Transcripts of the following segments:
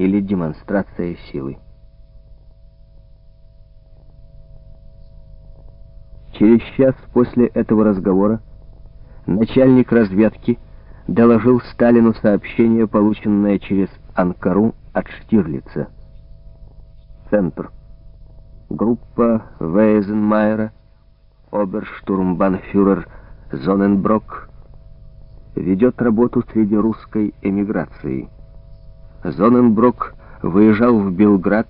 или демонстрация силы. Через час после этого разговора начальник разведки доложил Сталину сообщение, полученное через Анкару от Штирлица. Центр. Группа Вейзенмайера, оберштурмбанфюрер Зоненброк, ведет работу среди русской эмиграции. Зоненброк выезжал в Белград,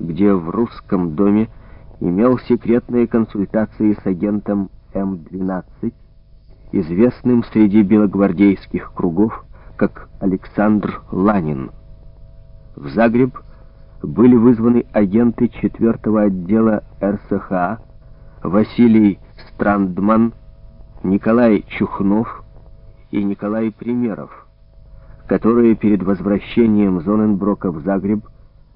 где в русском доме имел секретные консультации с агентом М-12, известным среди белогвардейских кругов как Александр Ланин. В Загреб были вызваны агенты 4-го отдела РСХА Василий Страндман, Николай Чухнов и Николай Примеров, которые перед возвращением Зоненброка в Загреб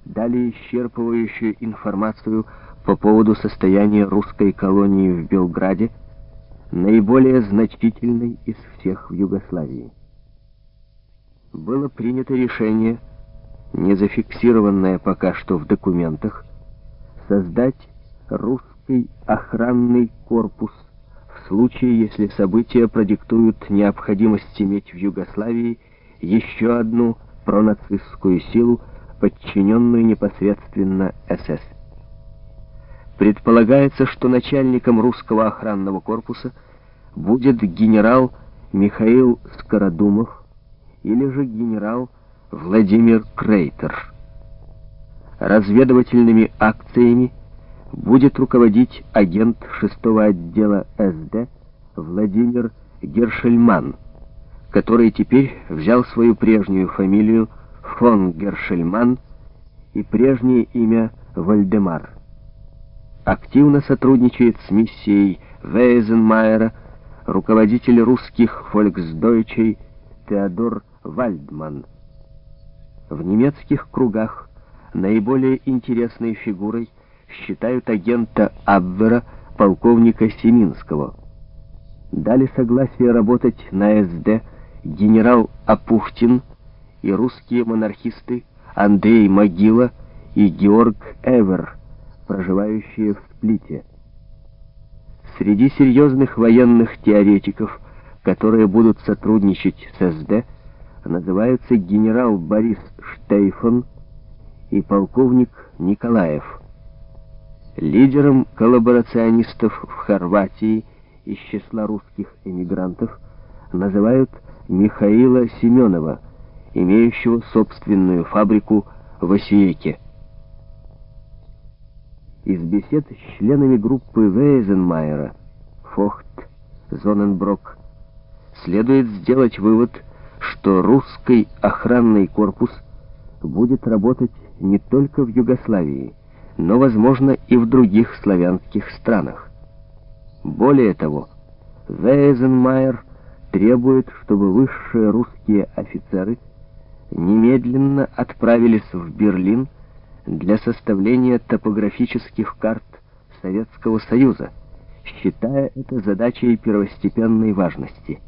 дали исчерпывающую информацию по поводу состояния русской колонии в Белграде, наиболее значительной из всех в Югославии. Было принято решение, не зафиксированное пока что в документах, создать русский охранный корпус в случае, если события продиктуют необходимость иметь в Югославии еще одну пронацистскую силу, подчиненную непосредственно СС. Предполагается, что начальником русского охранного корпуса будет генерал Михаил Скородумов или же генерал Владимир Крейтер. Разведывательными акциями будет руководить агент 6-го отдела СД Владимир Гершельман, который теперь взял свою прежнюю фамилию фон Гершельман и прежнее имя Вальдемар активно сотрудничает с миссией Вейзенмайера руководитель русских фольксдойчей Теодор Вальдман. В немецких кругах наиболее интересной фигурой считают агента Абвера полковника Семинского. Дали согласие работать на СД генерал Апухтин и русские монархисты Андрей Могила и Георг Эвер – проживающие в Сплите. Среди серьезных военных теоретиков, которые будут сотрудничать с СД, называются генерал Борис Штейфон и полковник Николаев. Лидером коллаборационистов в Хорватии из числа русских эмигрантов называют Михаила Семенова, имеющего собственную фабрику в Осиеке. Из бесед с членами группы Вейзенмайера, Фохт, Зоненброк, следует сделать вывод, что русский охранный корпус будет работать не только в Югославии, но, возможно, и в других славянских странах. Более того, Вейзенмайер требует, чтобы высшие русские офицеры немедленно отправились в Берлин для составления топографических карт Советского Союза, считая это задачей первостепенной важности.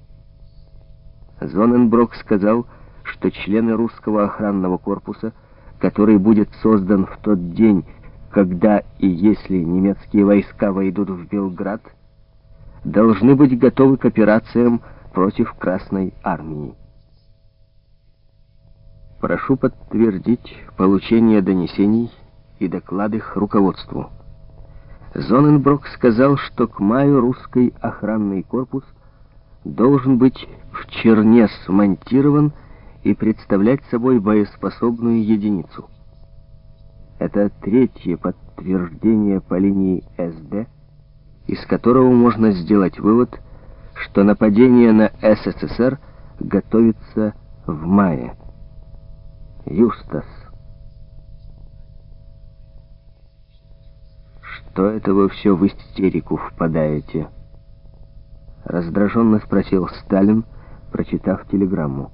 Зоненброк сказал, что члены русского охранного корпуса, который будет создан в тот день, когда и если немецкие войска войдут в Белград, должны быть готовы к операциям против Красной Армии. Прошу подтвердить получение донесений и доклады к руководству. Зоненброк сказал, что к маю русский охранный корпус должен быть в черне смонтирован и представлять собой боеспособную единицу. Это третье подтверждение по линии СД, из которого можно сделать вывод, что нападение на СССР готовится в мае. Юстас. Что это вы все в истерику впадаете? Раздраженно спросил Сталин, прочитав телеграмму.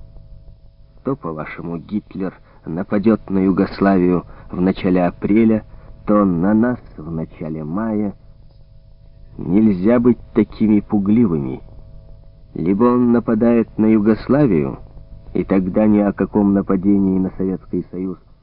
То, по-вашему, Гитлер нападет на Югославию в начале апреля, то на нас в начале мая. Нельзя быть такими пугливыми. Либо он нападает на Югославию, и тогда ни о каком нападении на Советский Союз